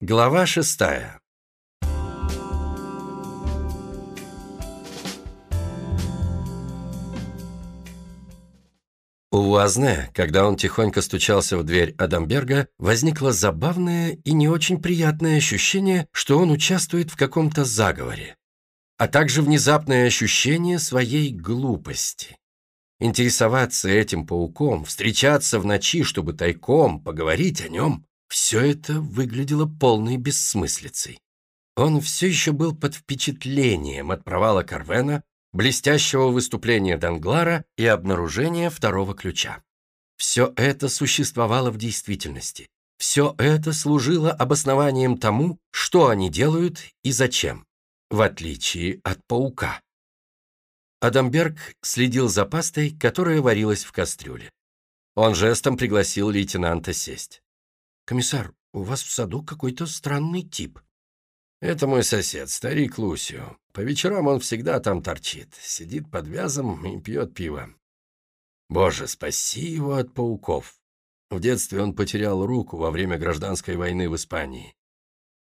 Глава шестая У Вуазне, когда он тихонько стучался в дверь Адамберга, возникло забавное и не очень приятное ощущение, что он участвует в каком-то заговоре, а также внезапное ощущение своей глупости. Интересоваться этим пауком, встречаться в ночи, чтобы тайком поговорить о нем – все это выглядело полной бессмыслицей. Он все еще был под впечатлением от провала Карвена блестящего выступления Данглара и обнаружения второго ключа. Все это существовало в действительности. Все это служило обоснованием тому, что они делают и зачем, в отличие от паука. Адамберг следил за пастой, которая варилась в кастрюле. Он жестом пригласил лейтенанта сесть. «Комиссар, у вас в саду какой-то странный тип», это мой сосед, старик Лусио. По вечерам он всегда там торчит, сидит под вязом и пьет пиво. Боже, спаси его от пауков. В детстве он потерял руку во время гражданской войны в Испании.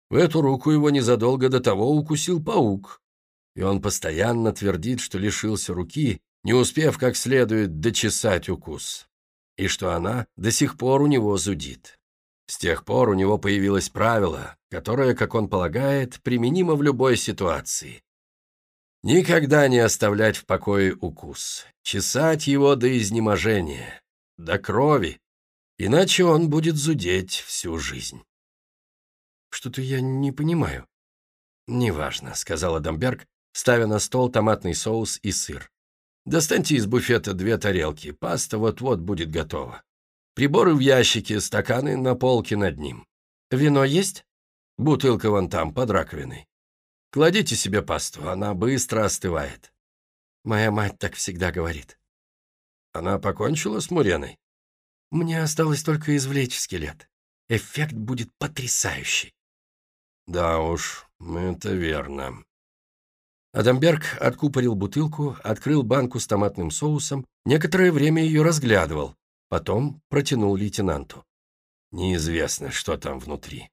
В эту руку его незадолго до того укусил паук, и он постоянно твердит, что лишился руки, не успев как следует дочесать укус, и что она до сих пор у него зудит. С тех пор у него появилось правило, которое, как он полагает, применимо в любой ситуации. Никогда не оставлять в покое укус, чесать его до изнеможения, до крови, иначе он будет зудеть всю жизнь. «Что-то я не понимаю». «Неважно», — сказал Адамберг, ставя на стол томатный соус и сыр. «Достаньте из буфета две тарелки, паста вот-вот будет готова». Приборы в ящике, стаканы на полке над ним. Вино есть? Бутылка вон там, под раковиной. Кладите себе пасту, она быстро остывает. Моя мать так всегда говорит. Она покончила с Муреной? Мне осталось только извлечь скелет. Эффект будет потрясающий. Да уж, это верно. Адамберг откупорил бутылку, открыл банку с томатным соусом, некоторое время ее разглядывал, Потом протянул лейтенанту. Неизвестно, что там внутри.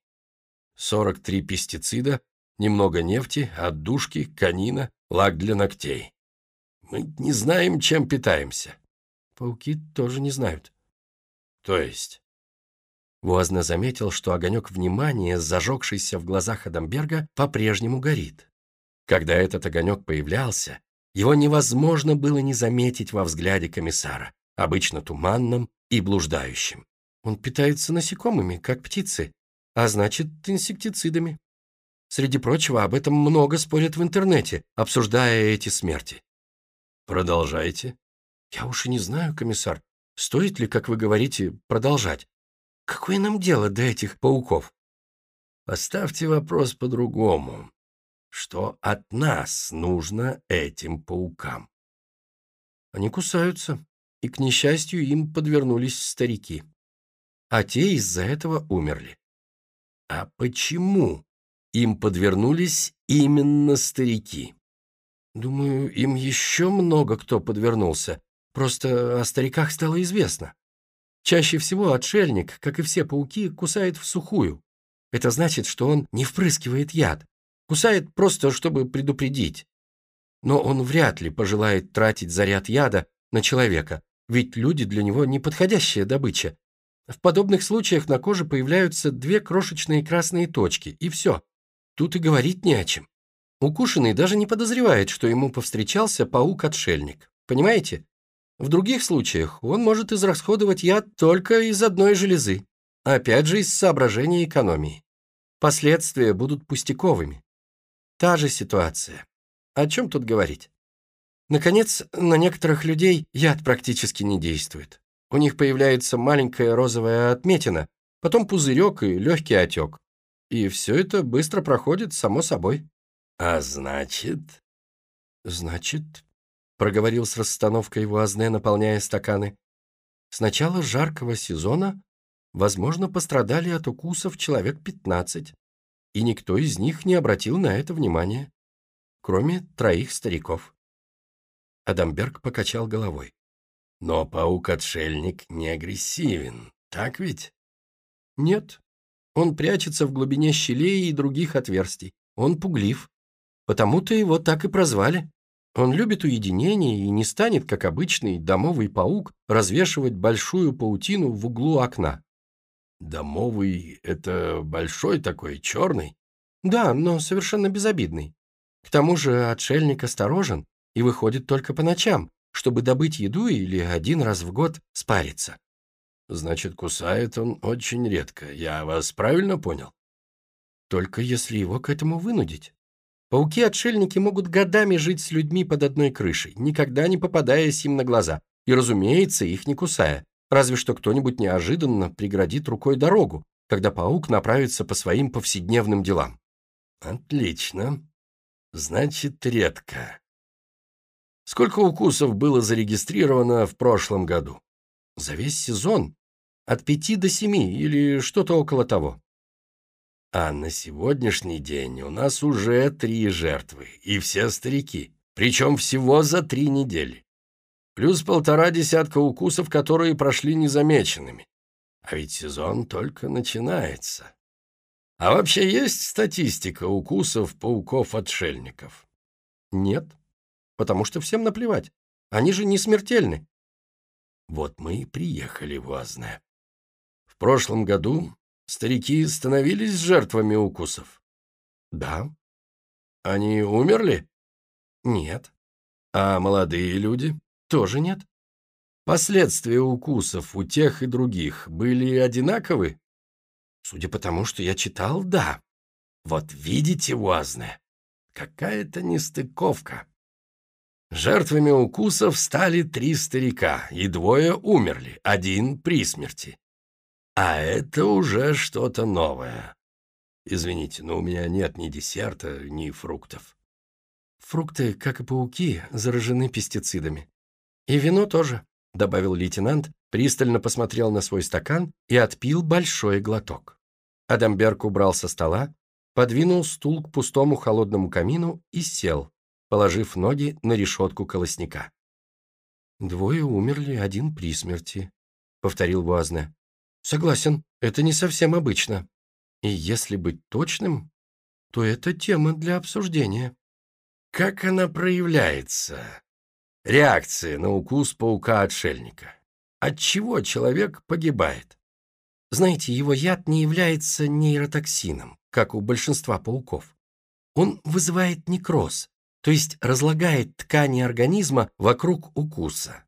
43 пестицида, немного нефти, отдушки, канина, лак для ногтей. Мы не знаем, чем питаемся. Пауки тоже не знают. То есть? Возно заметил, что огонек внимания, зажегшийся в глазах Адамберга, по-прежнему горит. Когда этот огонек появлялся, его невозможно было не заметить во взгляде комиссара обычно туманным и блуждающим. Он питается насекомыми, как птицы, а значит, инсектицидами. Среди прочего, об этом много спорят в интернете, обсуждая эти смерти. Продолжайте. Я уж и не знаю, комиссар, стоит ли, как вы говорите, продолжать. Какое нам дело до этих пауков? Поставьте вопрос по-другому. Что от нас нужно этим паукам? Они кусаются, и, к несчастью, им подвернулись старики. А те из-за этого умерли. А почему им подвернулись именно старики? Думаю, им еще много кто подвернулся, просто о стариках стало известно. Чаще всего отшельник, как и все пауки, кусает в сухую. Это значит, что он не впрыскивает яд, кусает просто, чтобы предупредить. Но он вряд ли пожелает тратить заряд яда на человека, ведь люди для него неподходящая добыча. В подобных случаях на коже появляются две крошечные красные точки, и все. Тут и говорить не о чем. Укушенный даже не подозревает, что ему повстречался паук-отшельник. Понимаете? В других случаях он может израсходовать яд только из одной железы. Опять же, из соображений экономии. Последствия будут пустяковыми. Та же ситуация. О чем тут говорить? Наконец, на некоторых людей яд практически не действует. У них появляется маленькая розовая отметина, потом пузырек и легкий отек. И все это быстро проходит само собой. А значит... Значит, проговорил с расстановкой Вуазне, наполняя стаканы. С начала жаркого сезона, возможно, пострадали от укусов человек 15, и никто из них не обратил на это внимания, кроме троих стариков. Адамберг покачал головой. «Но паук-отшельник не агрессивен, так ведь?» «Нет. Он прячется в глубине щелей и других отверстий. Он пуглив. Потому-то его так и прозвали. Он любит уединение и не станет, как обычный домовый паук, развешивать большую паутину в углу окна. Домовый — это большой такой, черный? Да, но совершенно безобидный. К тому же отшельник осторожен и выходит только по ночам, чтобы добыть еду или один раз в год спариться. Значит, кусает он очень редко. Я вас правильно понял? Только если его к этому вынудить. Пауки-отшельники могут годами жить с людьми под одной крышей, никогда не попадаясь им на глаза, и, разумеется, их не кусая, разве что кто-нибудь неожиданно преградит рукой дорогу, когда паук направится по своим повседневным делам. Отлично. Значит, редко. Сколько укусов было зарегистрировано в прошлом году? За весь сезон. От пяти до семи или что-то около того. А на сегодняшний день у нас уже три жертвы, и все старики, причем всего за три недели. Плюс полтора десятка укусов, которые прошли незамеченными. А ведь сезон только начинается. А вообще есть статистика укусов пауков-отшельников? Нет, потому что всем наплевать. Они же не смертельны. Вот мы и приехали в Уазне. В прошлом году старики становились жертвами укусов? Да. Они умерли? Нет. А молодые люди? Тоже нет. Последствия укусов у тех и других были одинаковы? Судя по тому, что я читал, да. Вот видите, Уазне, какая-то нестыковка. Жертвами укусов стали три старика, и двое умерли, один при смерти. А это уже что-то новое. Извините, но у меня нет ни десерта, ни фруктов. Фрукты, как и пауки, заражены пестицидами. И вино тоже, добавил лейтенант, пристально посмотрел на свой стакан и отпил большой глоток. Адамберг убрал со стола, подвинул стул к пустому холодному камину и сел, положив ноги на решетку колосника. «Двое умерли, один при смерти», — повторил Буазне. Согласен, это не совсем обычно. И если быть точным, то это тема для обсуждения. Как она проявляется? Реакция на укус паука-отшельника. От чего человек погибает? Знаете, его яд не является нейротоксином, как у большинства пауков. Он вызывает некроз, то есть разлагает ткани организма вокруг укуса.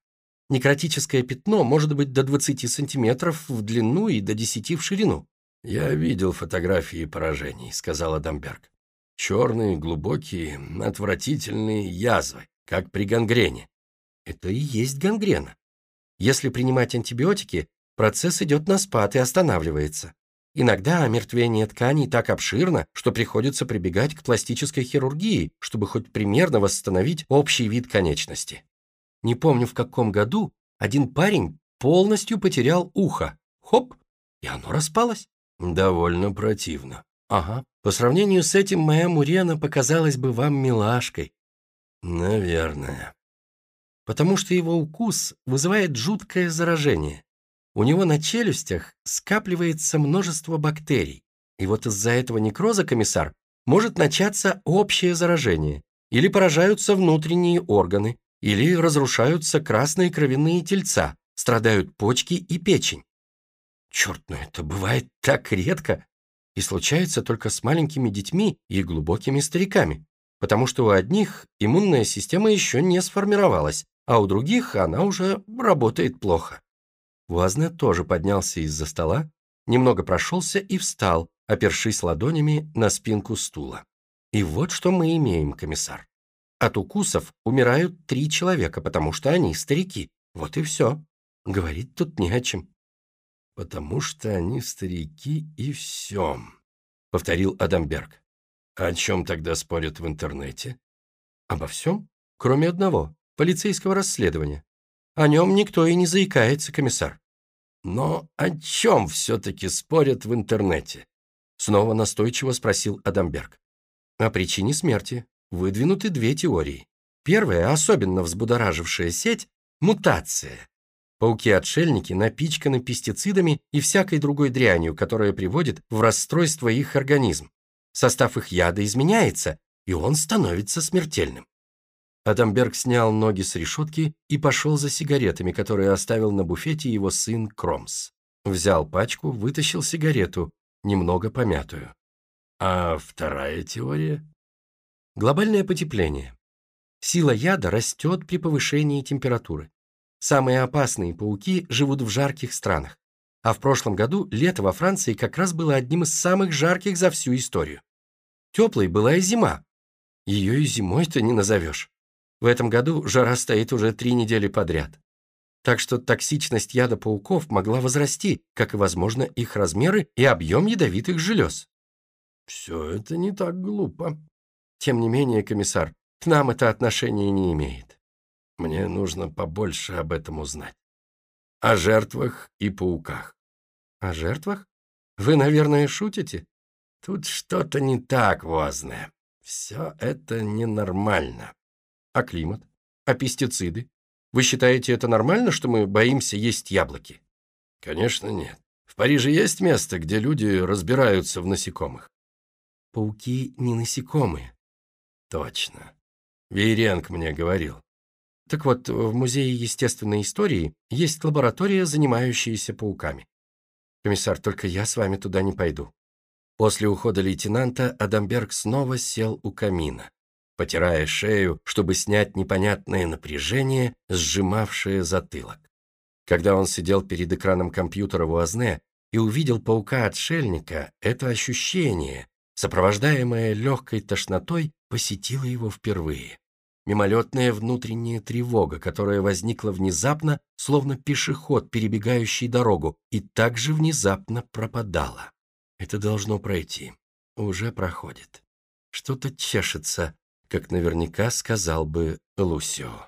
Некротическое пятно может быть до 20 сантиметров в длину и до 10 в ширину. «Я видел фотографии поражений», — сказал Адамберг. «Черные, глубокие, отвратительные язвы, как при гангрене». Это и есть гангрена. Если принимать антибиотики, процесс идет на спад и останавливается. Иногда омертвение тканей так обширно, что приходится прибегать к пластической хирургии, чтобы хоть примерно восстановить общий вид конечности. Не помню в каком году, один парень полностью потерял ухо. Хоп, и оно распалось. Довольно противно. Ага. По сравнению с этим моя Мурена показалась бы вам милашкой. Наверное. Потому что его укус вызывает жуткое заражение. У него на челюстях скапливается множество бактерий. И вот из-за этого некроза, комиссар, может начаться общее заражение. Или поражаются внутренние органы, или разрушаются красные кровяные тельца, страдают почки и печень. Черт, ну это бывает так редко и случается только с маленькими детьми и глубокими стариками, потому что у одних иммунная система еще не сформировалась, а у других она уже работает плохо. Вуазне тоже поднялся из-за стола, немного прошелся и встал, опершись ладонями на спинку стула. И вот что мы имеем, комиссар. От укусов умирают три человека, потому что они старики. Вот и все. Говорить тут не о чем. «Потому что они старики и все», — повторил Адамберг. «О чем тогда спорят в интернете?» «Обо всем, кроме одного, полицейского расследования. О нем никто и не заикается, комиссар». «Но о чем все-таки спорят в интернете?» Снова настойчиво спросил Адамберг. «О причине смерти, выдвинуты две теории. Первая, особенно взбудоражившая сеть – мутация. Пауки-отшельники напичканы пестицидами и всякой другой дрянью, которая приводит в расстройство их организм. Состав их яда изменяется, и он становится смертельным. Адамберг снял ноги с решетки и пошел за сигаретами, которые оставил на буфете его сын Кромс. Взял пачку, вытащил сигарету, немного помятую. А вторая теория? Глобальное потепление. Сила яда растет при повышении температуры. Самые опасные пауки живут в жарких странах. А в прошлом году лето во Франции как раз было одним из самых жарких за всю историю. Теплой была и зима. Ее и зимой-то не назовешь. В этом году жара стоит уже три недели подряд. Так что токсичность яда пауков могла возрасти, как и, возможно, их размеры и объем ядовитых желез. Все это не так глупо. Тем не менее, комиссар, к нам это отношение не имеет. Мне нужно побольше об этом узнать. О жертвах и пауках. О жертвах? Вы, наверное, шутите? Тут что-то не так, Возне. Все это ненормально. А климат? А пестициды? Вы считаете это нормально, что мы боимся есть яблоки? Конечно, нет. В Париже есть место, где люди разбираются в насекомых. Пауки не насекомые. Точно. Вейренг мне говорил. Так вот, в Музее естественной истории есть лаборатория, занимающаяся пауками. Комиссар, только я с вами туда не пойду. После ухода лейтенанта Адамберг снова сел у камина, потирая шею, чтобы снять непонятное напряжение, сжимавшее затылок. Когда он сидел перед экраном компьютера в Уазне и увидел паука-отшельника, это ощущение, сопровождаемое легкой тошнотой, посетило его впервые мимолетная внутренняя тревога, которая возникла внезапно, словно пешеход, перебегающий дорогу, и также внезапно пропадала. Это должно пройти. Уже проходит. Что-то чешется, как наверняка сказал бы Лусио.